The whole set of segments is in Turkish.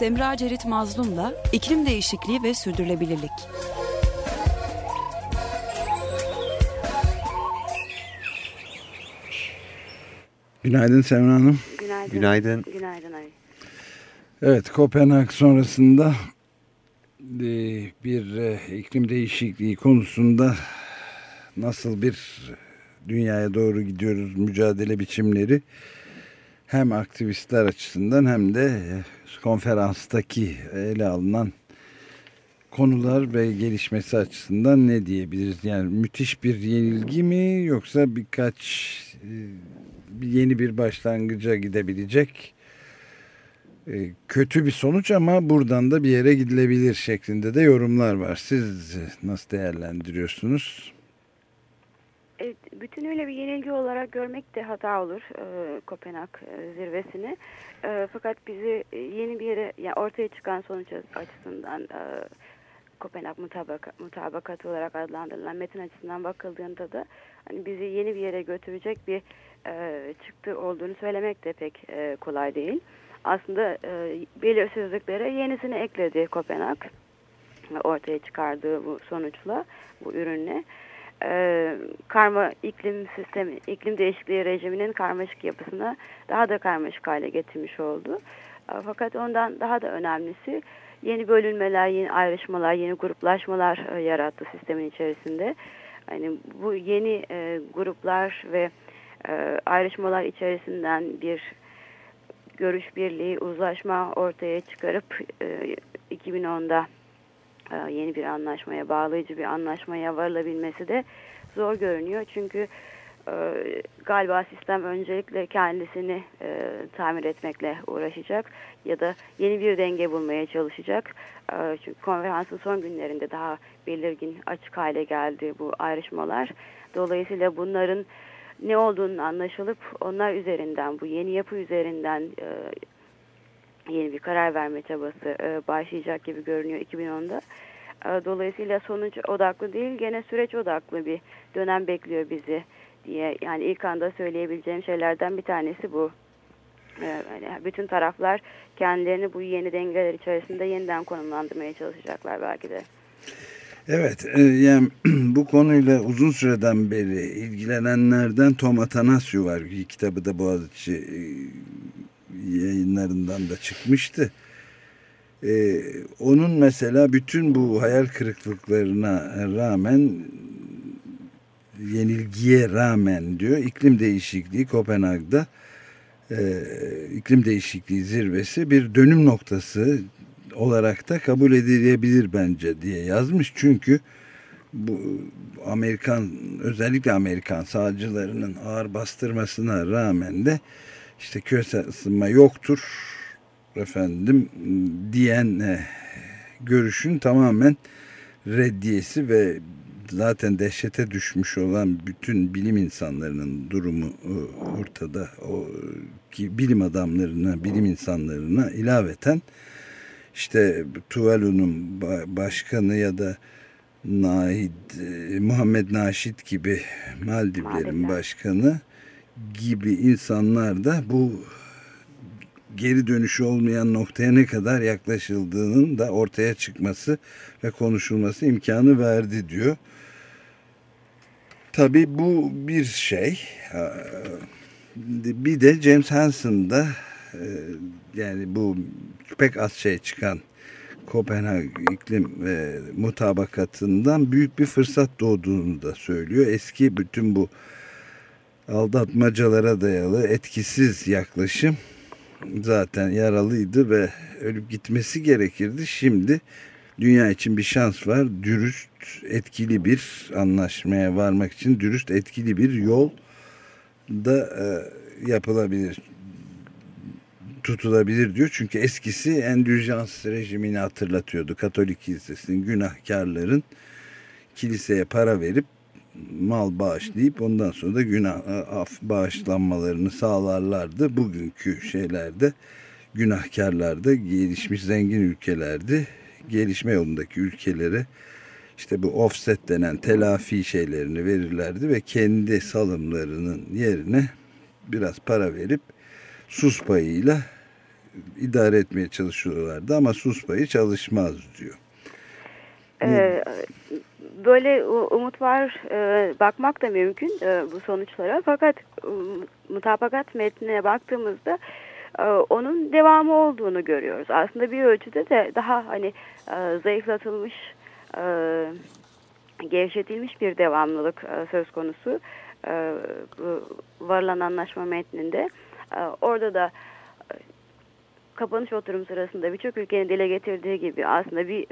Semra Cerit Mazlum'la iklim değişikliği ve sürdürülebilirlik. Günaydın Semra Hanım. Günaydın. Günaydın. Günaydın Ali. Evet Kopenhag sonrasında e, bir e, iklim değişikliği konusunda nasıl bir dünyaya doğru gidiyoruz mücadele biçimleri hem aktivistler açısından hem de e, konferanstaki ele alınan konular ve gelişmesi açısından ne diyebiliriz? Yani müthiş bir yenilgi mi yoksa birkaç yeni bir başlangıca gidebilecek kötü bir sonuç ama buradan da bir yere gidilebilir şeklinde de yorumlar var. Siz nasıl değerlendiriyorsunuz? Evet, bütünüyle bir yenilgi olarak görmek de hata olur e, Kopenhag e, zirvesini. E, fakat bizi yeni bir yere yani ortaya çıkan sonuç açısından e, Kopenhag mutabaka, mutabakatı olarak adlandırılan metin açısından bakıldığında da hani bizi yeni bir yere götürecek bir e, çıktı olduğunu söylemek de pek e, kolay değil. Aslında e, belirsizliklere yenisini ekledi Kopenhag ortaya çıkardığı bu sonuçla, bu ürünle. E, karma iklim sistemi, iklim değişikliği rejiminin karmaşık yapısına daha da karmaşık hale getirmiş oldu. E, fakat ondan daha da önemlisi yeni bölünmeler, yeni ayrışmalar, yeni gruplaşmalar e, yarattı sistemin içerisinde. Yani bu yeni e, gruplar ve e, ayrışmalar içerisinden bir görüş birliği, uzlaşma ortaya çıkarıp e, 2010'da e, yeni bir anlaşmaya, bağlayıcı bir anlaşmaya varılabilmesi de zor görünüyor. Çünkü e, galiba sistem öncelikle kendisini e, tamir etmekle uğraşacak ya da yeni bir denge bulmaya çalışacak. E, çünkü konferansın son günlerinde daha belirgin açık hale geldi bu ayrışmalar. Dolayısıyla bunların ne olduğunu anlaşılıp onlar üzerinden bu yeni yapı üzerinden yeni bir karar verme çabası e, başlayacak gibi görünüyor 2010'da. E, dolayısıyla sonuç odaklı değil gene süreç odaklı bir dönem bekliyor bizi diye yani ilk anda söyleyebileceğim şeylerden bir tanesi bu. E, yani bütün taraflar kendilerini bu yeni dengeler içerisinde yeniden konumlandırmaya çalışacaklar belki de. Evet, e, yani bu konuyla uzun süreden beri ilgilenenlerden Tom Atanasio var. Kitabı da Boğaziçi e, yayınlarından da çıkmıştı. Ee, onun mesela bütün bu hayal kırıklıklarına rağmen yenilgiye rağmen diyor iklim değişikliği Kopenhag'da e, iklim değişikliği zirvesi bir dönüm noktası olarak da kabul edilebilir bence diye yazmış. Çünkü bu Amerikan özellikle Amerikan sağcılarının ağır bastırmasına rağmen de işte küresel ısınma yoktur efendim diyen e, görüşün tamamen reddiyesi ve zaten dehşete düşmüş olan bütün bilim insanlarının durumu e, ortada. O ki bilim adamlarına, bilim insanlarına ilaveten işte Tuvalu'nun başkanı ya da Nahid, e, Muhammed Naşit gibi Maldivlerin başkanı gibi insanlar da bu geri dönüşü olmayan noktaya ne kadar yaklaşıldığının da ortaya çıkması ve konuşulması imkanı verdi diyor. Tabi bu bir şey. Bir de James Hansen'da e, yani bu pek az şey çıkan Kopenhag iklim ve mutabakatından büyük bir fırsat doğduğunu da söylüyor. Eski bütün bu aldatmacalara dayalı etkisiz yaklaşım zaten yaralıydı ve ölüp gitmesi gerekirdi. Şimdi dünya için bir şans var. Dürüst, etkili bir anlaşmaya varmak için dürüst, etkili bir yol da e, yapılabilir tutulabilir diyor. Çünkü eskisi endüljans rejimini hatırlatıyordu. Katolik kilisesinin günahkarların kiliseye para verip mal bağışlayıp ondan sonra da günah af bağışlanmalarını sağlarlardı. Bugünkü şeylerde günahkarlarda gelişmiş zengin ülkelerde gelişme yolundaki ülkelere işte bu offset denen telafi şeylerini verirlerdi ve kendi salımlarının yerine biraz para verip sus payıyla idare etmeye çalışıyorlardı ama sus payı çalışmaz diyor. Ee, böyle umut var e, bakmak da mümkün e, bu sonuçlara fakat e, mutabakat metnine baktığımızda e, onun devamı olduğunu görüyoruz. Aslında bir ölçüde de daha hani e, zayıflatılmış, e, gevşetilmiş bir devamlılık e, söz konusu e, varılan anlaşma metninde. E, orada da kapanış oturum sırasında birçok ülkenin dile getirdiği gibi aslında bir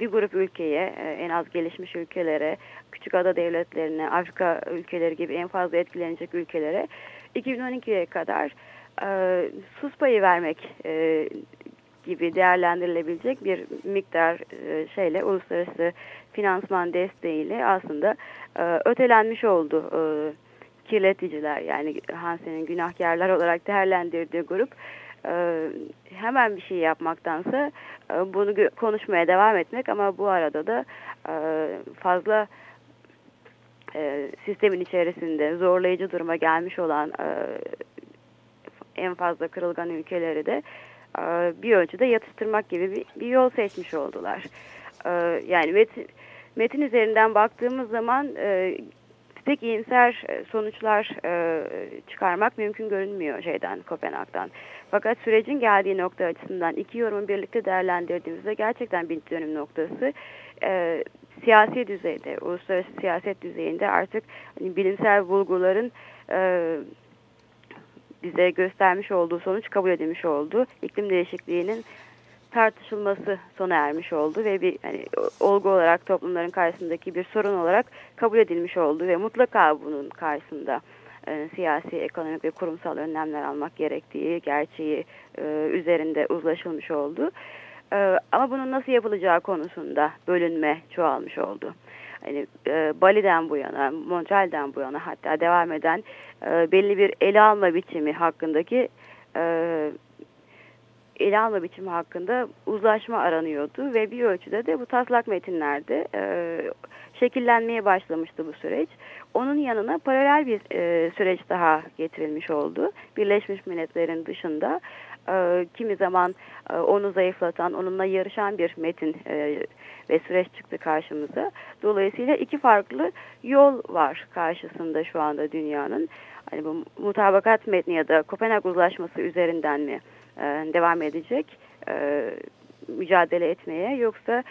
bir grup ülkeye e, en az gelişmiş ülkelere, küçük ada devletlerine, Afrika ülkeleri gibi en fazla etkilenecek ülkelere 2012'ye kadar e, sus payı vermek e, gibi değerlendirilebilecek bir miktar e, şeyle uluslararası finansman desteğiyle aslında e, ötelenmiş oldu e, kirleticiler. Yani Hansen'in günahkarlar olarak değerlendirdiği grup hemen bir şey yapmaktansa e, bunu konuşmaya devam etmek ama bu arada da e, fazla sistemin içerisinde zorlayıcı duruma gelmiş olan en fazla kırılgan ülkeleri de bir ölçüde yatıştırmak gibi bir yol seçmiş oldular. Yani metin, metin üzerinden baktığımız zaman pek iyimser sonuçlar çıkarmak mümkün görünmüyor şeyden Kopenhag'dan. Fakat sürecin geldiği nokta açısından iki yorumu birlikte değerlendirdiğimizde gerçekten bir dönüm noktası e, siyasi düzeyde, uluslararası siyaset düzeyinde artık hani, bilimsel bulguların e, bize göstermiş olduğu sonuç kabul edilmiş oldu. İklim değişikliğinin tartışılması sona ermiş oldu ve bir hani, olgu olarak toplumların karşısındaki bir sorun olarak kabul edilmiş oldu ve mutlaka bunun karşısında e, siyasi, ekonomik ve kurumsal önlemler almak gerektiği gerçeği e, üzerinde uzlaşılmış oldu. E, ama bunun nasıl yapılacağı konusunda bölünme çoğalmış oldu. Hani e, Bali'den bu yana, Montreal'den bu yana hatta devam eden e, belli bir ele alma biçimi hakkındaki e, alma biçimi hakkında uzlaşma aranıyordu ve bir ölçüde de bu taslak metinlerde e, şekillenmeye başlamıştı bu süreç. Onun yanına paralel bir e, süreç daha getirilmiş oldu. Birleşmiş Milletler'in dışında e, kimi zaman e, onu zayıflatan, onunla yarışan bir metin e, ve süreç çıktı karşımıza. Dolayısıyla iki farklı yol var karşısında şu anda dünyanın. Hani bu mutabakat metni ya da Kopenhag Uzlaşması üzerinden mi devam edecek e, mücadele etmeye yoksa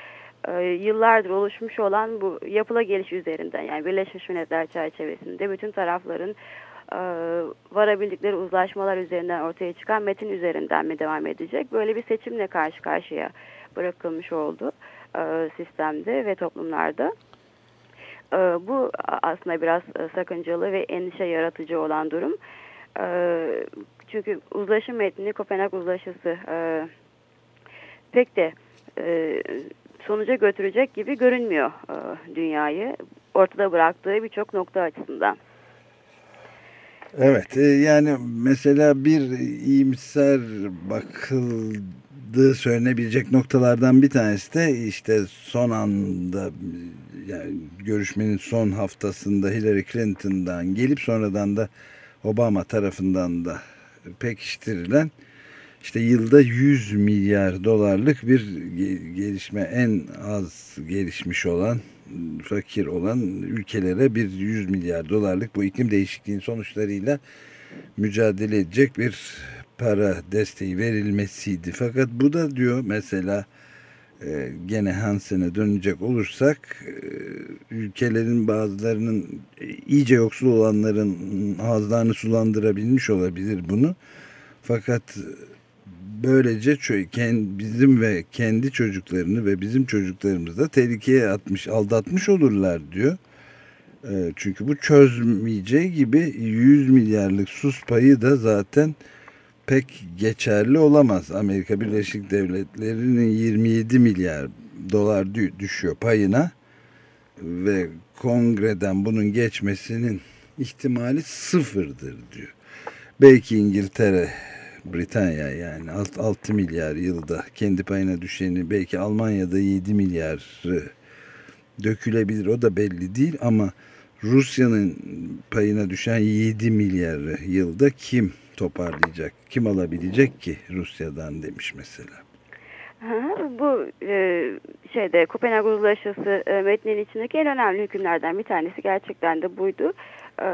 e, yıllardır oluşmuş olan bu yapıla geliş üzerinden yani Birleşmiş Milletler çerçevesinde bütün tarafların e, varabildikleri uzlaşmalar üzerinden ortaya çıkan metin üzerinden mi devam edecek? Böyle bir seçimle karşı karşıya bırakılmış oldu e, sistemde ve toplumlarda. E, bu aslında biraz e, sakıncalı ve endişe yaratıcı olan durum. E, çünkü uzlaşım metni Kopenhag Uzlaşısı e, pek de e, sonuca götürecek gibi görünmüyor e, dünyayı. Ortada bıraktığı birçok nokta açısından. Evet yani mesela bir iyimser bakıldığı söylenebilecek noktalardan bir tanesi de işte son anda yani görüşmenin son haftasında Hillary Clinton'dan gelip sonradan da Obama tarafından da pekiştirilen işte yılda 100 milyar dolarlık bir gelişme en az gelişmiş olan fakir olan ülkelere bir 100 milyar dolarlık bu iklim değişikliğinin sonuçlarıyla mücadele edecek bir para desteği verilmesiydi. Fakat bu da diyor mesela e, gene Hansen'e dönecek olursak e, ülkelerin bazılarının e, iyice yoksul olanların ağızlarını sulandırabilmiş olabilir bunu. Fakat böylece bizim ve kendi çocuklarını ve bizim çocuklarımızı da tehlikeye atmış, aldatmış olurlar diyor. Ee, çünkü bu çözmeyeceği gibi 100 milyarlık sus payı da zaten pek geçerli olamaz. Amerika Birleşik Devletleri'nin 27 milyar dolar düşüyor payına ve kongreden bunun geçmesinin ihtimali sıfırdır diyor. Belki İngiltere Britanya yani 6 milyar yılda kendi payına düşeni belki Almanya'da 7 milyar dökülebilir o da belli değil ama Rusya'nın payına düşen 7 milyar yılda kim toparlayacak? Kim alabilecek ki Rusya'dan demiş mesela. Bu e, şeyde Kopenhag Uzlaşısı e, metninin içindeki en önemli hükümlerden bir tanesi gerçekten de buydu. E,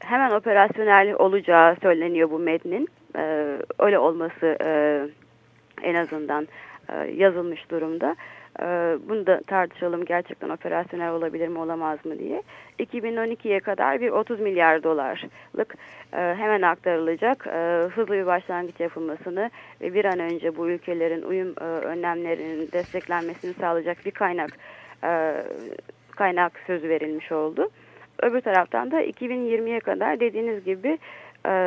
hemen operasyonel olacağı söyleniyor bu metnin. E, öyle olması en azından yazılmış durumda. Bunu da tartışalım gerçekten operasyonel olabilir mi olamaz mı diye. 2012'ye kadar bir 30 milyar dolarlık e, hemen aktarılacak e, hızlı bir başlangıç yapılmasını ve bir an önce bu ülkelerin uyum e, önlemlerinin desteklenmesini sağlayacak bir kaynak kaynak sözü verilmiş oldu. Öbür taraftan da 2020'ye kadar dediğiniz gibi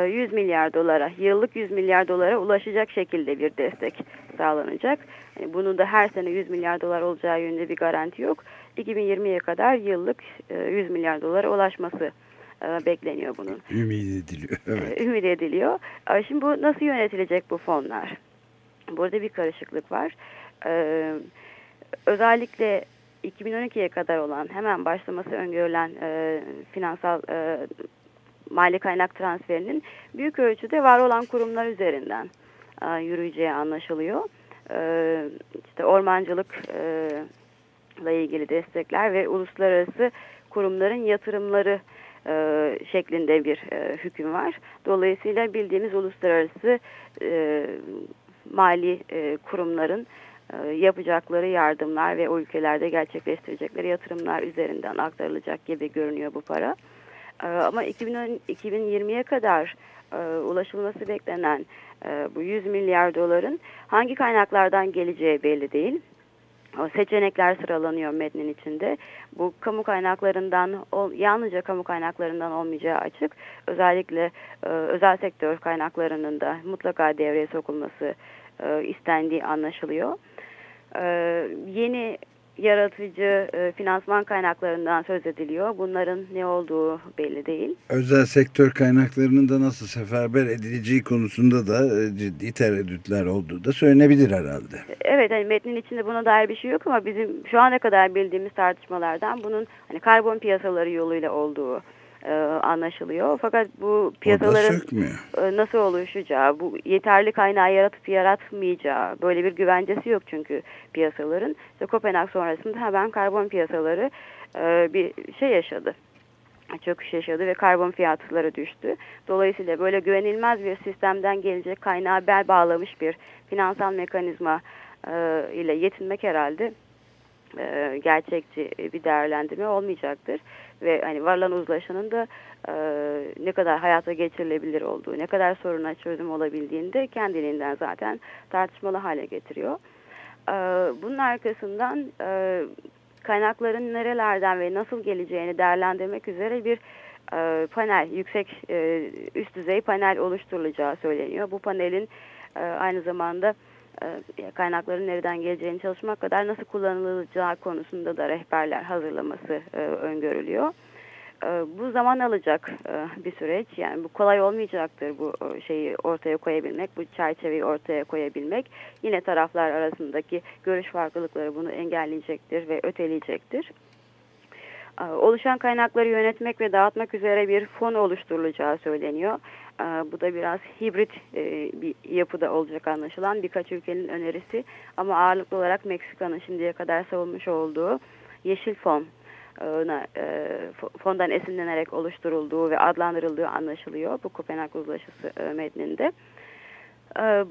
100 milyar dolara, yıllık 100 milyar dolara ulaşacak şekilde bir destek sağlanacak. Yani bunun da her sene 100 milyar dolar olacağı yönünde bir garanti yok. 2020'ye kadar yıllık 100 e, milyar dolara ulaşması e, bekleniyor bunun. Ümit ediliyor. Evet. Ümit ediliyor. Şimdi bu nasıl yönetilecek bu fonlar? Burada bir karışıklık var. Özellikle 2012'ye kadar olan hemen başlaması öngörülen e, finansal e, mali kaynak transferinin büyük ölçüde var olan kurumlar üzerinden e, yürüyeceği anlaşılıyor. E, işte ormancılık e, ilgili destekler ve uluslararası kurumların yatırımları e, şeklinde bir e, hüküm var. Dolayısıyla bildiğimiz uluslararası mali kurumların yapacakları yardımlar ve o ülkelerde gerçekleştirecekleri yatırımlar üzerinden aktarılacak gibi görünüyor bu para. Ama 2020'ye kadar ulaşılması beklenen e, bu 100 milyar doların hangi kaynaklardan geleceği belli değil. O seçenekler sıralanıyor metnin içinde. Bu kamu kaynaklarından, yalnızca kamu kaynaklarından olmayacağı açık. Özellikle e, özel sektör kaynaklarının da mutlaka devreye sokulması e, istendiği anlaşılıyor. E, yeni yaratıcı e, finansman kaynaklarından söz ediliyor. Bunların ne olduğu belli değil. Özel sektör kaynaklarının da nasıl seferber edileceği konusunda da e, ciddi tereddütler olduğu da söylenebilir herhalde. Evet, hani metnin içinde buna dair bir şey yok ama bizim şu ana kadar bildiğimiz tartışmalardan bunun hani karbon piyasaları yoluyla olduğu e, anlaşılıyor. Fakat bu piyasaların e, nasıl oluşacağı, bu yeterli kaynağı yaratıp yaratmayacağı böyle bir güvencesi yok çünkü piyasaların. İşte Kopenhag sonrasında hemen karbon piyasaları e, bir şey yaşadı çöküş yaşadı ve karbon fiyatları düştü. Dolayısıyla böyle güvenilmez bir sistemden gelecek kaynağı bel bağlamış bir finansal mekanizma e, ile yetinmek herhalde e, gerçekçi bir değerlendirme olmayacaktır ve hani varılan uzlaşının da e, ne kadar hayata geçirilebilir olduğu, ne kadar soruna çözüm olabildiğini de kendiliğinden zaten tartışmalı hale getiriyor. E, bunun arkasından e, kaynakların nerelerden ve nasıl geleceğini değerlendirmek üzere bir e, panel, yüksek e, üst düzey panel oluşturulacağı söyleniyor. Bu panelin e, aynı zamanda e, kaynakların nereden geleceğini çalışmak kadar nasıl kullanılacağı konusunda da rehberler hazırlaması e, öngörülüyor. E, bu zaman alacak bir süreç. Yani bu kolay olmayacaktır bu şeyi ortaya koyabilmek, bu çerçeveyi ortaya koyabilmek. Yine taraflar arasındaki görüş farklılıkları bunu engelleyecektir ve öteleyecektir. Oluşan kaynakları yönetmek ve dağıtmak üzere bir fon oluşturulacağı söyleniyor. Bu da biraz hibrit e, bir yapıda olacak anlaşılan birkaç ülkenin önerisi. Ama ağırlıklı olarak Meksika'nın şimdiye kadar savunmuş olduğu Yeşil Fon e, fondan esinlenerek oluşturulduğu ve adlandırıldığı anlaşılıyor bu Kopenhag Uzlaşısı e, metninde.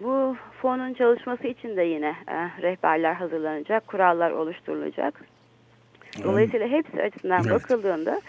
Bu fonun çalışması için de yine rehberler hazırlanacak, kurallar oluşturulacak. Dolayısıyla hepsi açısından evet. bakıldığında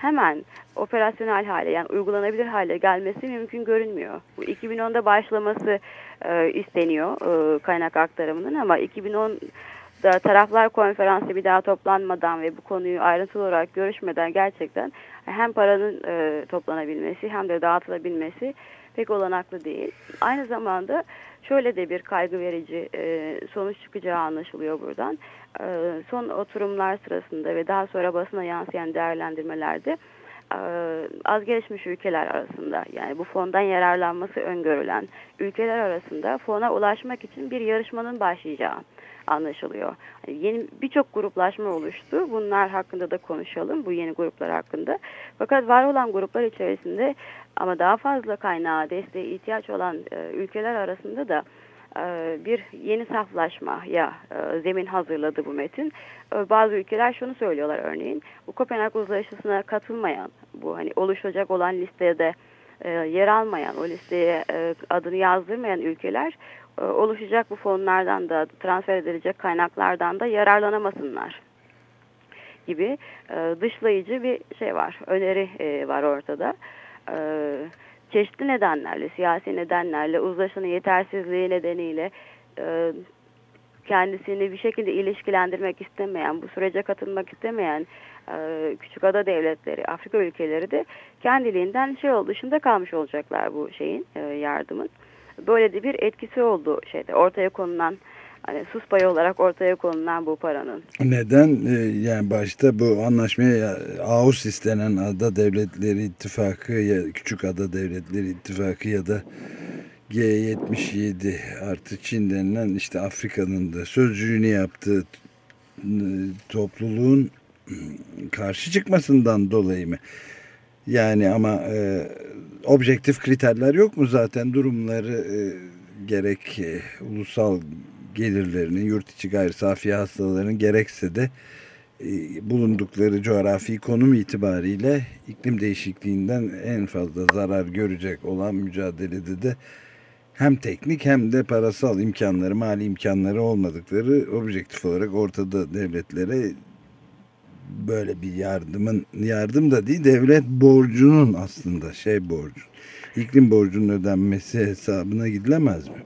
hemen operasyonel hale yani uygulanabilir hale gelmesi mümkün görünmüyor. Bu 2010'da başlaması e, isteniyor e, kaynak aktarımının ama 2010'da taraflar konferansı bir daha toplanmadan ve bu konuyu ayrıntılı olarak görüşmeden gerçekten hem paranın e, toplanabilmesi hem de dağıtılabilmesi pek olanaklı değil. Aynı zamanda şöyle de bir kaygı verici e, sonuç çıkacağı anlaşılıyor buradan. E, son oturumlar sırasında ve daha sonra basına yansıyan değerlendirmelerde e, az gelişmiş ülkeler arasında yani bu fondan yararlanması öngörülen ülkeler arasında fona ulaşmak için bir yarışmanın başlayacağı anlaşılıyor. Yeni birçok gruplaşma oluştu. Bunlar hakkında da konuşalım. Bu yeni gruplar hakkında. Fakat var olan gruplar içerisinde ama daha fazla kaynağa, desteğe ihtiyaç olan e, ülkeler arasında da e, bir yeni saflaşmaya e, zemin hazırladı bu metin. Bazı ülkeler şunu söylüyorlar örneğin. Bu Kopenhag Uzlaşısı'na katılmayan, bu hani oluşacak olan listede yer almayan, o listeye adını yazdırmayan ülkeler oluşacak bu fonlardan da transfer edilecek kaynaklardan da yararlanamasınlar gibi dışlayıcı bir şey var, öneri var ortada çeşitli nedenlerle, siyasi nedenlerle, uzlaşının yetersizliği nedeniyle e, kendisini bir şekilde ilişkilendirmek istemeyen, bu sürece katılmak istemeyen e, küçük ada devletleri, Afrika ülkeleri de kendiliğinden şey oldu, dışında kalmış olacaklar bu şeyin, e, yardımın. Böyle de bir etkisi oldu şeyde ortaya konulan hani sus payı olarak ortaya konulan bu paranın. Neden? Ee, yani başta bu anlaşmaya AUS istenen ada devletleri ittifakı ya küçük ada devletleri ittifakı ya da G77 artı Çin denilen işte Afrika'nın da sözcüğünü yaptığı topluluğun karşı çıkmasından dolayı mı? Yani ama e, objektif kriterler yok mu zaten? Durumları e, gerek e, ulusal gelirlerinin, yurt içi gayri safi hastalarının gerekse de e, bulundukları coğrafi konum itibariyle iklim değişikliğinden en fazla zarar görecek olan mücadelede de hem teknik hem de parasal imkanları, mali imkanları olmadıkları objektif olarak ortada devletlere böyle bir yardımın yardım da değil devlet borcunun aslında şey borcu iklim borcunun ödenmesi hesabına gidilemez mi?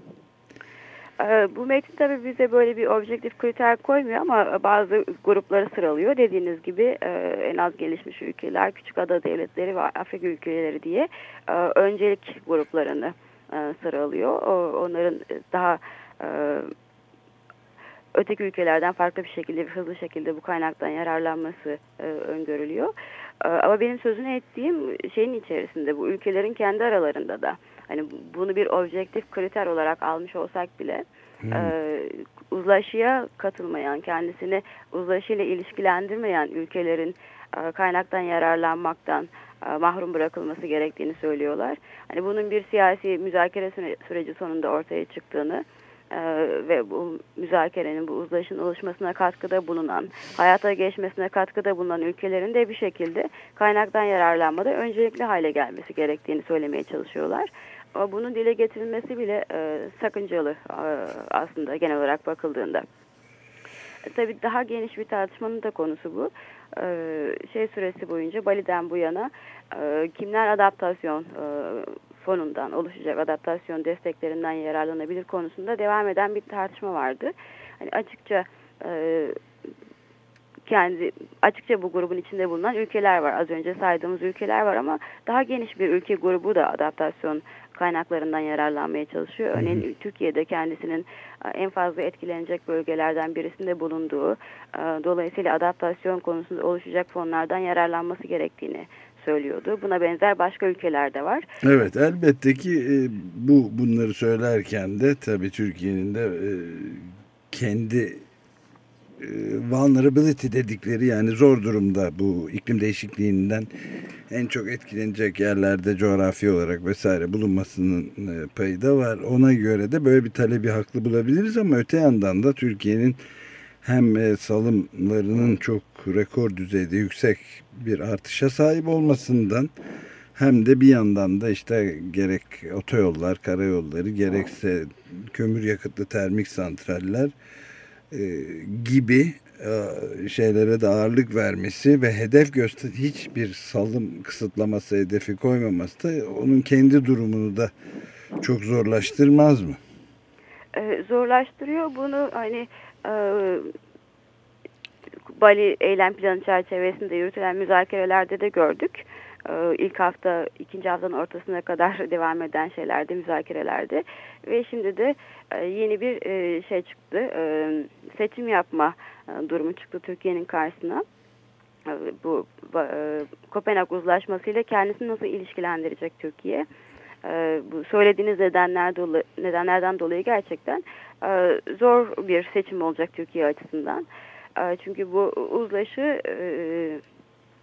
Ee, bu metin tabi bize böyle bir objektif kriter koymuyor ama bazı grupları sıralıyor. Dediğiniz gibi e, en az gelişmiş ülkeler, küçük ada devletleri ve Afrika ülkeleri diye e, öncelik gruplarını e, sıralıyor. Onların daha öteki ülkelerden farklı bir şekilde, bir hızlı şekilde bu kaynaktan yararlanması öngörülüyor. Ama benim sözünü ettiğim şeyin içerisinde bu ülkelerin kendi aralarında da hani bunu bir objektif kriter olarak almış olsak bile hmm. e, uzlaşıya katılmayan, kendisini uzlaşıyla ilişkilendirmeyen ülkelerin e, kaynaktan yararlanmaktan e, mahrum bırakılması gerektiğini söylüyorlar. Hani bunun bir siyasi müzakere süreci sonunda ortaya çıktığını e, ve bu müzakerenin, bu uzlaşın oluşmasına katkıda bulunan, hayata geçmesine katkıda bulunan ülkelerin de bir şekilde kaynaktan yararlanmada öncelikli hale gelmesi gerektiğini söylemeye çalışıyorlar. Ama bunun dile getirilmesi bile e, sakıncalı e, aslında genel olarak bakıldığında. E, tabii daha geniş bir tartışmanın da konusu bu. E, şey süresi boyunca Bali'den bu yana e, kimler adaptasyon e, fonundan oluşacak adaptasyon desteklerinden yararlanabilir konusunda devam eden bir tartışma vardı. Hani açıkça e, kendi açıkça bu grubun içinde bulunan ülkeler var. Az önce saydığımız ülkeler var ama daha geniş bir ülke grubu da adaptasyon kaynaklarından yararlanmaya çalışıyor. Örneğin. Türkiye'de kendisinin e, en fazla etkilenecek bölgelerden birisinde bulunduğu, e, dolayısıyla adaptasyon konusunda oluşacak fonlardan yararlanması gerektiğini söylüyordu. Buna benzer başka ülkelerde var. Evet elbette ki e, bu bunları söylerken de tabii Türkiye'nin de kendi e, vulnerability dedikleri yani zor durumda bu iklim değişikliğinden en çok etkilenecek yerlerde coğrafi olarak vesaire bulunmasının e, payı da var. Ona göre de böyle bir talebi haklı bulabiliriz ama öte yandan da Türkiye'nin hem e, salımlarının çok rekor düzeyde yüksek bir artışa sahip olmasından hem de bir yandan da işte gerek otoyollar, karayolları gerekse kömür yakıtlı termik santraller e, gibi e, şeylere de ağırlık vermesi ve hedef göster hiçbir salım kısıtlaması hedefi koymaması da onun kendi durumunu da çok zorlaştırmaz mı? Ee, zorlaştırıyor bunu hani e, Bali eylem planı çerçevesinde yürütülen müzakerelerde de gördük. E, ilk hafta, ikinci haftanın ortasına kadar devam eden şeylerde, müzakerelerde. Ve şimdi de e, yeni bir e, şey çıktı, e, seçim yapma durumu çıktı Türkiye'nin karşısına. Bu Kopenhag uzlaşmasıyla kendisini nasıl ilişkilendirecek Türkiye? bu söylediğiniz nedenler dolayı, nedenlerden dolayı gerçekten e, zor bir seçim olacak Türkiye açısından. E, çünkü bu uzlaşı e,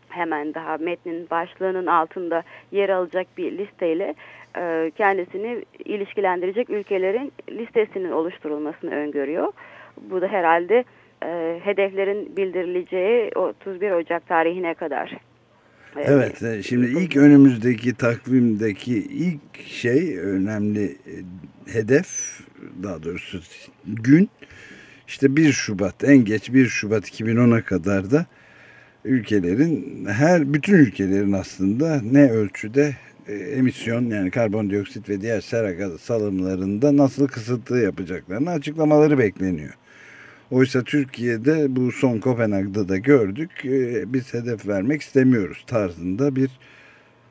hemen daha metnin başlığının altında yer alacak bir listeyle e, kendisini ilişkilendirecek ülkelerin listesinin oluşturulmasını öngörüyor. Bu da herhalde e, hedeflerin bildirileceği 31 Ocak tarihine kadar. E, evet, e, şimdi ilk önümüzdeki takvimdeki ilk şey önemli e, hedef, daha doğrusu gün işte 1 Şubat, en geç 1 Şubat 2010'a kadar da ülkelerin, her bütün ülkelerin aslında ne ölçüde emisyon yani karbondioksit ve diğer sera gazı salımlarında nasıl kısıtlı yapacaklarını açıklamaları bekleniyor. Oysa Türkiye'de bu son Kopenhag'da da gördük. E, biz hedef vermek istemiyoruz tarzında bir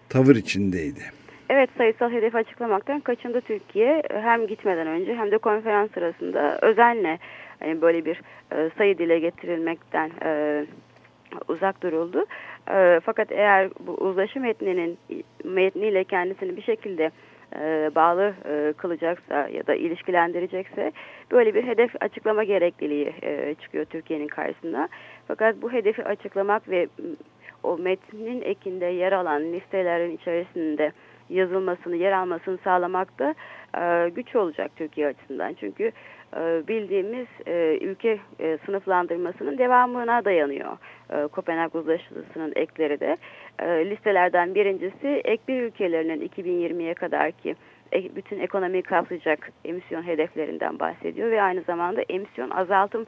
tavır içindeydi. Evet sayısal hedef açıklamaktan kaçındı Türkiye. Hem gitmeden önce hem de konferans sırasında özenle hani böyle bir e, sayı dile getirilmekten e, uzak duruldu. fakat eğer bu uzlaşı metninin metniyle kendisini bir şekilde e, bağlı e, kılacaksa ya da ilişkilendirecekse böyle bir hedef açıklama gerekliliği e, çıkıyor Türkiye'nin karşısına. Fakat bu hedefi açıklamak ve o metnin ekinde yer alan listelerin içerisinde yazılmasını, yer almasını sağlamak da e, güç olacak Türkiye açısından. Çünkü e, bildiğimiz e, ülke e, sınıflandırmasının devamına dayanıyor. Kopenhag Uzlaşısı'nın ekleri de. Listelerden birincisi ek bir ülkelerinin 2020'ye kadar ki bütün ekonomiyi kapsayacak emisyon hedeflerinden bahsediyor ve aynı zamanda emisyon azaltım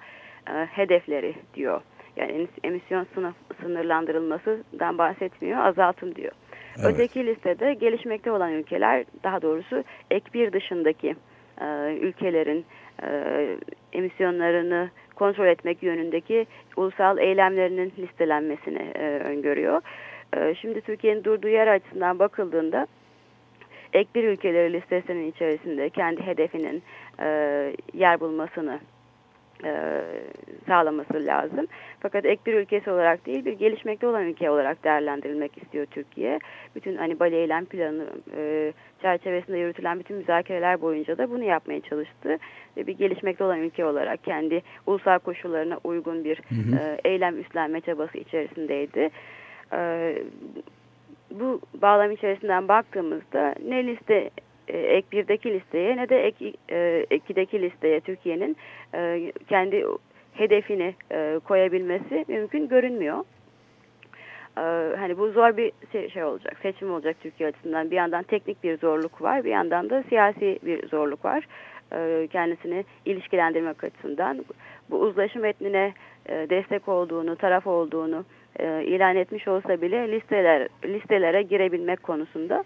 hedefleri diyor. Yani emisyon sınıf, sınırlandırılmasından bahsetmiyor, azaltım diyor. Evet. Öteki listede gelişmekte olan ülkeler, daha doğrusu ek bir dışındaki ülkelerin e, emisyonlarını kontrol etmek yönündeki ulusal eylemlerinin listelenmesini e, öngörüyor. E, şimdi Türkiye'nin durduğu yer açısından bakıldığında ek bir ülkeleri listesinin içerisinde kendi hedefinin e, yer bulmasını e, sağlaması lazım. Fakat ek bir ülkesi olarak değil bir gelişmekte olan ülke olarak değerlendirilmek istiyor Türkiye. Bütün hani Bali Eylem Planı e, çerçevesinde yürütülen bütün müzakereler boyunca da bunu yapmaya çalıştı. Ve bir gelişmekte olan ülke olarak kendi ulusal koşullarına uygun bir hı hı. E, eylem üstlenme çabası içerisindeydi. E, bu bağlam içerisinden baktığımızda ne liste ek 1'deki listeye ne de ek 2'deki e, listeye Türkiye'nin e, kendi hedefini koyabilmesi mümkün görünmüyor. Hani bu zor bir şey olacak, seçim olacak Türkiye açısından. Bir yandan teknik bir zorluk var, bir yandan da siyasi bir zorluk var. Kendisini ilişkilendirmek açısından. Bu uzlaşı metnine destek olduğunu, taraf olduğunu ilan etmiş olsa bile listeler listelere girebilmek konusunda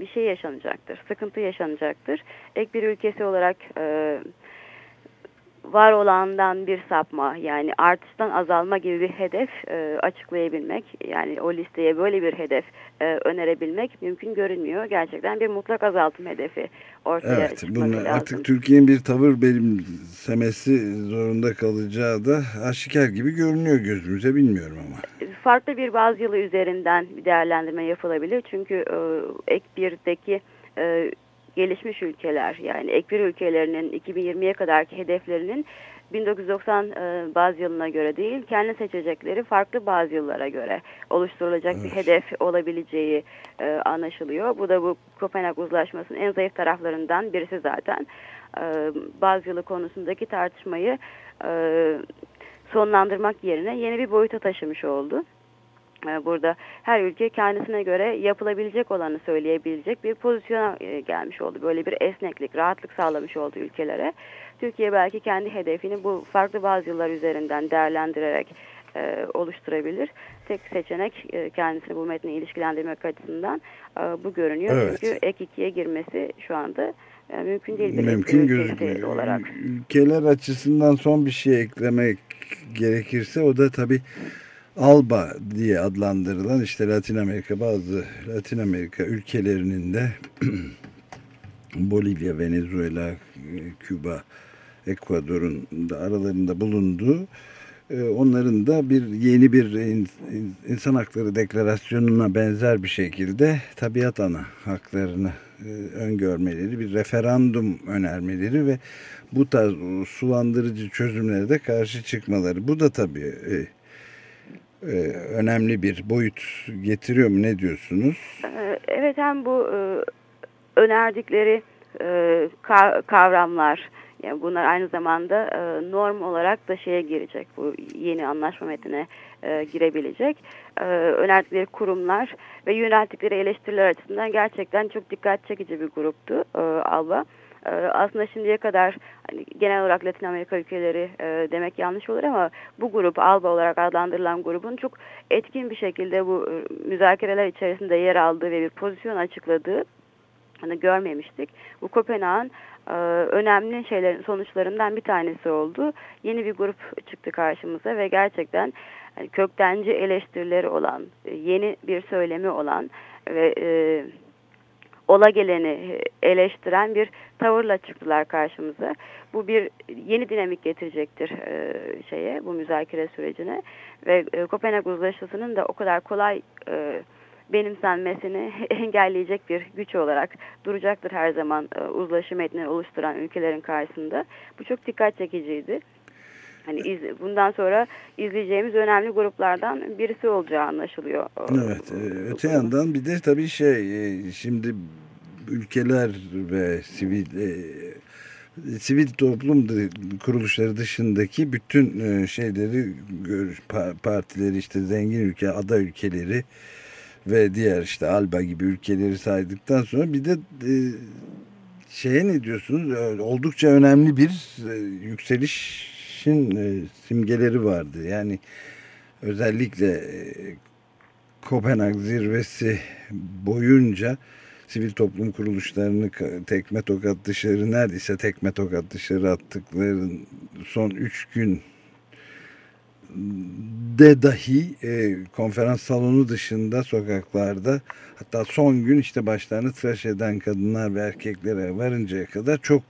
bir şey yaşanacaktır, sıkıntı yaşanacaktır. Ek bir ülkesi olarak e, var olandan bir sapma yani artıştan azalma gibi bir hedef e, açıklayabilmek yani o listeye böyle bir hedef e, önerebilmek mümkün görünmüyor. Gerçekten bir mutlak azaltım hedefi ortaya evet, çıkması bunu lazım. Artık Türkiye'nin bir tavır benimsemesi zorunda kalacağı da aşikar gibi görünüyor gözümüze bilmiyorum ama. Farklı bir baz yılı üzerinden bir değerlendirme yapılabilir. Çünkü e, ek birdeki e, gelişmiş ülkeler yani ek bir ülkelerinin 2020'ye kadarki hedeflerinin 1990 e, baz yılına göre değil, kendi seçecekleri farklı baz yıllara göre oluşturulacak evet. bir hedef olabileceği e, anlaşılıyor. Bu da bu Kopenhag Uzlaşması'nın en zayıf taraflarından birisi zaten. E, baz yılı konusundaki tartışmayı e, sonlandırmak yerine yeni bir boyuta taşımış oldu. E, burada her ülke kendisine göre yapılabilecek olanı söyleyebilecek bir pozisyona e, gelmiş oldu. Böyle bir esneklik, rahatlık sağlamış oldu ülkelere. Türkiye belki kendi hedefini bu farklı bazı yıllar üzerinden değerlendirerek e, oluşturabilir. Tek seçenek e, kendisini bu metne ilişkilendirmek açısından e, bu görünüyor. Evet. Çünkü ek ikiye girmesi şu anda e, mümkün değil. Mümkün gözükmüyor. Olarak. Ülkeler açısından son bir şey eklemek gerekirse o da tabii ALBA diye adlandırılan işte Latin Amerika bazı Latin Amerika ülkelerinin de Bolivya, Venezuela, Küba, Ekvador'un da aralarında bulunduğu e, onların da bir yeni bir insan hakları deklarasyonuna benzer bir şekilde tabiat ana haklarını e, öngörmeleri, bir referandum önermeleri ve bu tarz sulandırıcı çözümlere de karşı çıkmaları. Bu da tabii e, önemli bir boyut getiriyor mu? Ne diyorsunuz? Ee, evet hem bu e, önerdikleri e, kavramlar yani bunlar aynı zamanda e, norm olarak da şeye girecek. Bu yeni anlaşma metnine e, girebilecek. E, önerdikleri kurumlar ve yönelttikleri eleştiriler açısından gerçekten çok dikkat çekici bir gruptu e, ALBA. E, aslında şimdiye kadar hani genel olarak Latin Amerika ülkeleri e, demek yanlış olur ama bu grup ALBA olarak adlandırılan grubun çok etkin bir şekilde bu e, müzakereler içerisinde yer aldığı ve bir pozisyon açıkladığı hani görmemiştik. Bu Kopenhag'ın e, önemli şeylerin sonuçlarından bir tanesi oldu. Yeni bir grup çıktı karşımıza ve gerçekten yani köktenci eleştirileri olan, yeni bir söylemi olan ve ola geleni eleştiren bir tavırla çıktılar karşımıza. Bu bir yeni dinamik getirecektir e, şeye, bu müzakere sürecine ve e, Kopenhag Uzlaşısı'nın da o kadar kolay e, benimsenmesini engelleyecek bir güç olarak duracaktır her zaman e, uzlaşı metnini oluşturan ülkelerin karşısında. Bu çok dikkat çekiciydi. Hani iz, bundan sonra izleyeceğimiz önemli gruplardan birisi olacağı anlaşılıyor. Evet. E, öte yandan bir de tabii şey e, şimdi ülkeler ve sivil sivil toplum kuruluşları dışındaki bütün şeyleri partileri işte zengin ülke ada ülkeleri ve diğer işte Alba gibi ülkeleri saydıktan sonra bir de e, şeye ne diyorsunuz? E, oldukça önemli bir e, yükselişin e, simgeleri vardı. Yani özellikle e, Kopenhag zirvesi boyunca sivil toplum kuruluşlarını tekme tokat dışarı neredeyse tekme tokat dışarı attıkların son üç gün de dahi e, konferans salonu dışında sokaklarda hatta son gün işte başlarını tıraş eden kadınlar ve erkeklere varıncaya kadar çok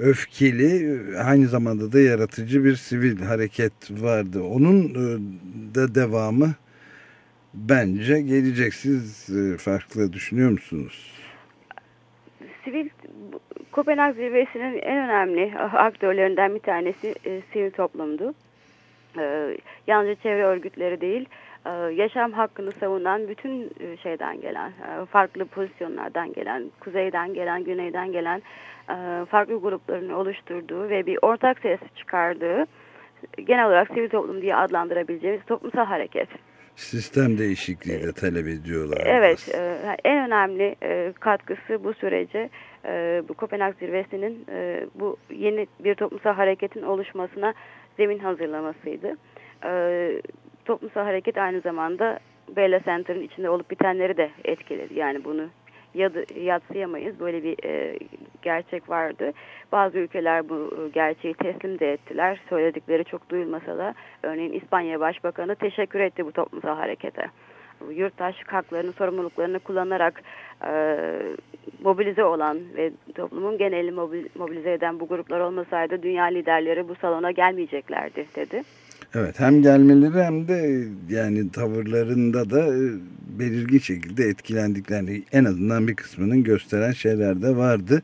öfkeli aynı zamanda da yaratıcı bir sivil hareket vardı. Onun e, da devamı bence gelecek. Siz e, farklı düşünüyor musunuz? Sivil Kopenhag Zirvesi'nin en önemli aktörlerinden bir tanesi e, sivil toplumdu e, yalnızca çevre örgütleri değil, e, yaşam hakkını savunan bütün e, şeyden gelen, e, farklı pozisyonlardan gelen, kuzeyden gelen, güneyden gelen farklı grupların oluşturduğu ve bir ortak ses çıkardığı genel olarak sivil toplum diye adlandırabileceğimiz toplumsal hareket. Sistem değişikliği de talep ediyorlar. Evet, e, en önemli e, katkısı bu sürece e, bu Kopenhag Zirvesi'nin e, bu yeni bir toplumsal hareketin oluşmasına zemin hazırlamasıydı. E, toplumsal hareket aynı zamanda Bella Center'ın içinde olup bitenleri de etkiledi. Yani bunu yadı, yatsıyamayız. Böyle bir e, gerçek vardı. Bazı ülkeler bu e, gerçeği teslim de ettiler. Söyledikleri çok duyulmasa da örneğin İspanya Başbakanı teşekkür etti bu toplumsal harekete. Yurttaş haklarını, sorumluluklarını kullanarak e, mobilize olan ve toplumun genelini mobilize eden bu gruplar olmasaydı dünya liderleri bu salona gelmeyeceklerdi dedi. Evet hem gelmeleri hem de yani tavırlarında da e, belirgin şekilde etkilendiklerini en azından bir kısmının gösteren şeyler de vardı.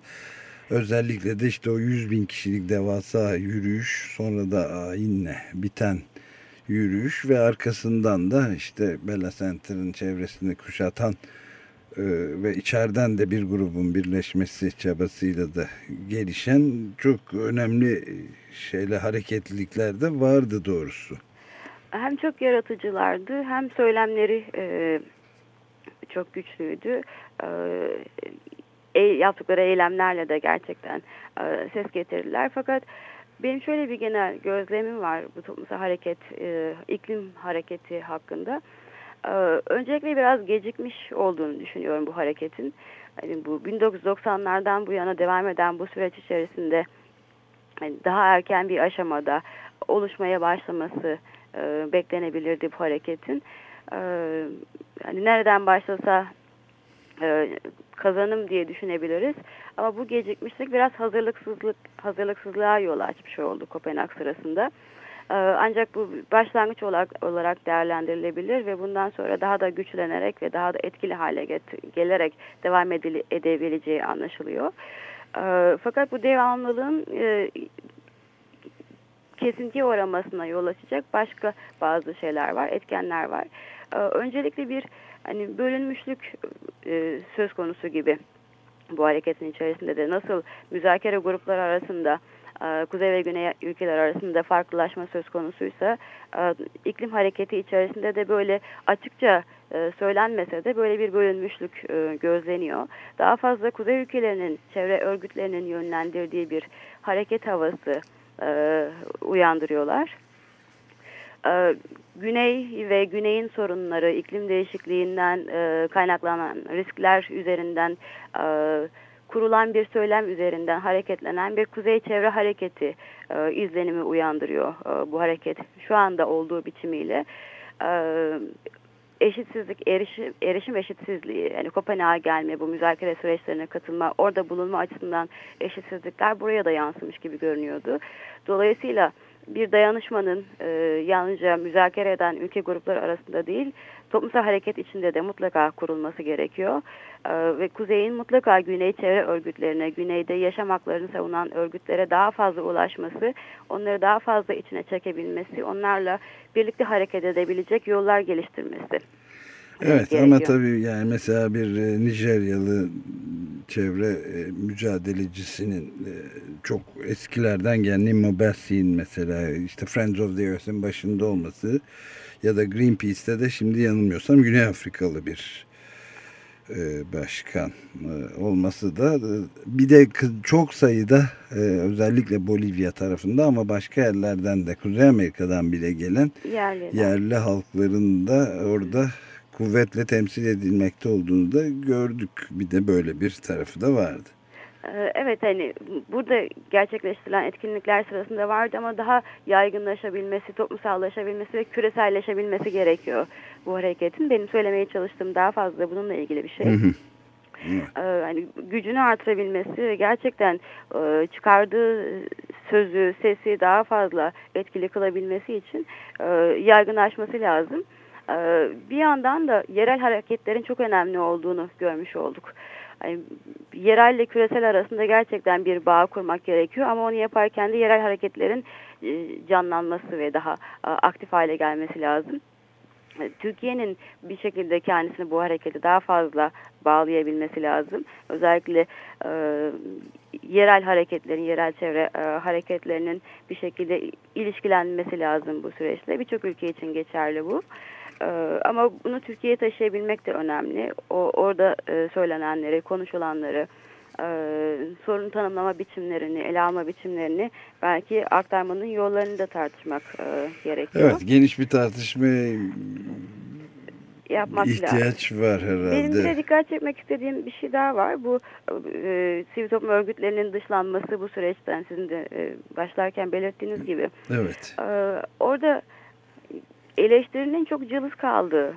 Özellikle de işte o 100 bin kişilik devasa yürüyüş sonra da ayinle biten yürüyüş ve arkasından da işte Bella Center'ın çevresini kuşatan ve içeriden de bir grubun birleşmesi çabasıyla da gelişen çok önemli şeyle hareketlilikler de vardı doğrusu. Hem çok yaratıcılardı hem söylemleri e, çok güçlüydü. E, yaptıkları eylemlerle de gerçekten e, ses getirdiler. Fakat benim şöyle bir genel gözlemim var bu toplumsal hareket, e, iklim hareketi hakkında. E, öncelikle biraz gecikmiş olduğunu düşünüyorum bu hareketin. Yani bu 1990'lardan bu yana devam eden bu süreç içerisinde yani daha erken bir aşamada oluşmaya başlaması e, beklenebilirdi bu hareketin. E, yani nereden başlasa e, kazanım diye düşünebiliriz. Ama bu gecikmişlik biraz hazırlıksızlık hazırlıksızlığa yol açmış oldu Kopenhag sırasında. Ancak bu başlangıç olarak, değerlendirilebilir ve bundan sonra daha da güçlenerek ve daha da etkili hale gelerek devam edebileceği anlaşılıyor. Fakat bu devamlılığın kesintiye uğramasına yol açacak başka bazı şeyler var, etkenler var. Öncelikle bir hani bölünmüşlük söz konusu gibi bu hareketin içerisinde de nasıl müzakere grupları arasında e, Kuzey ve Güney ülkeler arasında farklılaşma söz konusuysa e, iklim hareketi içerisinde de böyle açıkça e, söylenmese de böyle bir bölünmüşlük gözleniyor. Daha fazla Kuzey ülkelerinin çevre örgütlerinin yönlendirdiği bir hareket havası uyandırıyorlar. Güney ve Güney'in sorunları, iklim değişikliğinden kaynaklanan riskler üzerinden kurulan bir söylem üzerinden hareketlenen bir kuzey çevre hareketi e, izlenimi uyandırıyor e, bu hareket şu anda olduğu biçimiyle. E, eşitsizlik, erişim, erişim eşitsizliği, yani Kopenhag'a gelme, bu müzakere süreçlerine katılma, orada bulunma açısından eşitsizlikler buraya da yansımış gibi görünüyordu. Dolayısıyla bir dayanışmanın e, yalnızca müzakere eden ülke grupları arasında değil, toplumsal hareket içinde de mutlaka kurulması gerekiyor. E, ve Kuzey'in mutlaka Güney çevre örgütlerine, Güney'de yaşam haklarını savunan örgütlere daha fazla ulaşması, onları daha fazla içine çekebilmesi, onlarla birlikte hareket edebilecek yollar geliştirmesi. Evet gerekiyor. ama tabii yani mesela bir e, Nijeryalı çevre e, mücadelecisinin e, çok eskilerden gelen Nimo Bassi'nin mesela işte Friends of the Earth'in başında olması ya da Greenpeace'te de şimdi yanılmıyorsam Güney Afrikalı bir başkan olması da bir de çok sayıda özellikle Bolivya tarafında ama başka yerlerden de Kuzey Amerika'dan bile gelen yerli, yerli halkların da orada kuvvetle temsil edilmekte olduğunu da gördük. Bir de böyle bir tarafı da vardı. Evet hani burada gerçekleştirilen etkinlikler sırasında vardı ama daha yaygınlaşabilmesi, toplumsallaşabilmesi ve küreselleşebilmesi gerekiyor bu hareketin. Benim söylemeye çalıştığım daha fazla bununla ilgili bir şey. Hı hani gücünü artırabilmesi ve gerçekten e, çıkardığı sözü, sesi daha fazla etkili kılabilmesi için e, yaygınlaşması lazım. Ee, bir yandan da yerel hareketlerin çok önemli olduğunu görmüş olduk. Yani yerelle küresel arasında gerçekten bir bağ kurmak gerekiyor ama onu yaparken de yerel hareketlerin e, canlanması ve daha aktif hale gelmesi lazım. Türkiye'nin bir şekilde kendisini bu harekete daha fazla bağlayabilmesi lazım. Özellikle e, yerel hareketlerin, yerel çevre e, hareketlerinin bir şekilde ilişkilenmesi lazım bu süreçte. Birçok ülke için geçerli bu. Ee, ama bunu Türkiye'ye taşıyabilmek de önemli. O orada e, söylenenleri, konuşulanları, e, sorun tanımlama biçimlerini, ele alma biçimlerini belki aktarmanın yollarını da tartışmak e, gerekiyor. Evet, geniş bir tartışma yapmak ihtiyaç lazım. var herhalde. Benim de dikkat çekmek istediğim bir şey daha var. Bu e, sivil toplum örgütlerinin dışlanması bu süreçten sizin de e, başlarken belirttiğiniz gibi. Evet. E, orada eleştirinin çok cılız kaldığı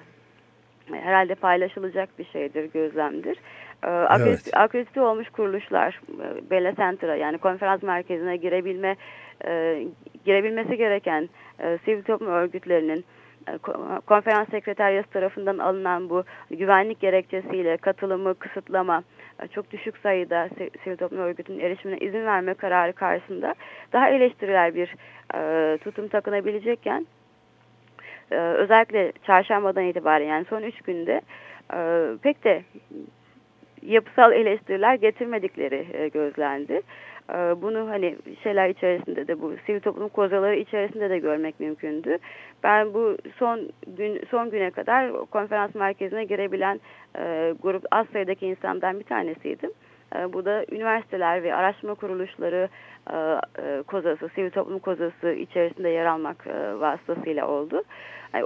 herhalde paylaşılacak bir şeydir, gözlemdir. Ee, evet. olmuş kuruluşlar, e, Bella Center'a yani konferans merkezine girebilme e, girebilmesi gereken e, sivil toplum örgütlerinin e, konferans sekreteryası tarafından alınan bu güvenlik gerekçesiyle katılımı kısıtlama, e, çok düşük sayıda sivil toplum örgütünün erişimine izin verme kararı karşısında daha eleştiriler bir e, tutum takınabilecekken özellikle çarşambadan itibaren yani son üç günde pek de yapısal eleştiriler getirmedikleri e, gözlendi. E, bunu hani şeyler içerisinde de bu sivil toplum kozaları içerisinde de görmek mümkündü. Ben bu son gün son güne kadar konferans merkezine girebilen e, grup az sayıdaki insandan bir tanesiydim. E, bu da üniversiteler ve araştırma kuruluşları kozası, sivil toplum kozası içerisinde yer almak vasıtasıyla oldu.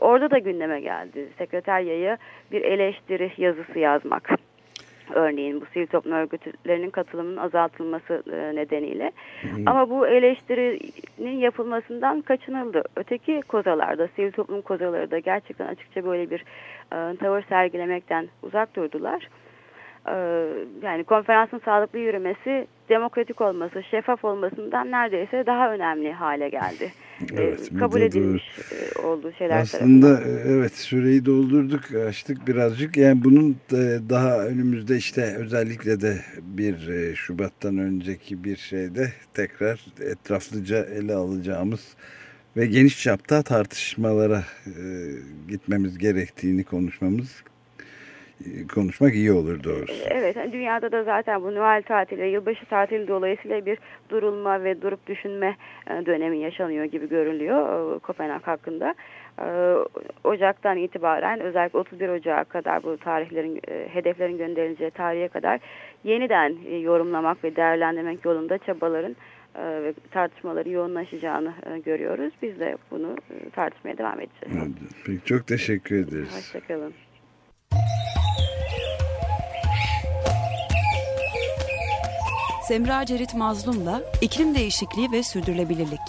orada da gündeme geldi. Sekreteryaya bir eleştiri yazısı yazmak. Örneğin bu sivil toplum örgütlerinin katılımının azaltılması nedeniyle. Hı. Ama bu eleştirinin yapılmasından kaçınıldı. Öteki kozalarda, sivil toplum kozaları da gerçekten açıkça böyle bir tavır sergilemekten uzak durdular. Ee, yani konferansın sağlıklı yürümesi demokratik olması, şeffaf olmasından neredeyse daha önemli hale geldi. Evet, e, kabul bu da edilmiş e, olduğu şeyler Aslında tarafından. e, evet süreyi doldurduk açtık birazcık yani bunun daha önümüzde işte özellikle de 1 e, Şubat'tan önceki bir şeyde tekrar etraflıca ele alacağımız ve geniş çapta tartışmalara gitmemiz gerektiğini konuşmamız konuşmak iyi olur doğrusu. Evet, hani dünyada da zaten bu Noel tatili, yılbaşı tatili dolayısıyla bir durulma ve durup düşünme e, dönemi yaşanıyor gibi görülüyor e, Kopenhag hakkında. E, Ocaktan itibaren özellikle 31 Ocak'a kadar bu tarihlerin, e, hedeflerin gönderileceği tarihe kadar yeniden e, yorumlamak ve değerlendirmek yolunda çabaların e, ve tartışmaları yoğunlaşacağını e, görüyoruz. Biz de bunu e, tartışmaya devam edeceğiz. Peki, çok teşekkür ederiz. Hoşçakalın. Semra Cerit Mazlum'la iklim değişikliği ve sürdürülebilirlik.